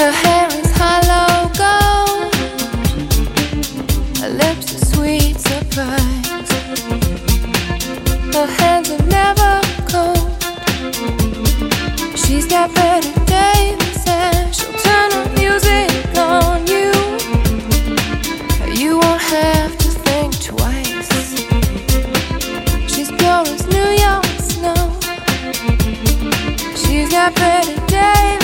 Her hair is hollow gold. Her lips are sweet surprise. Her hands are never cold. She's got better days and she'll turn music on you. You won't have to think twice. She's pure as New York snow. She's got better days.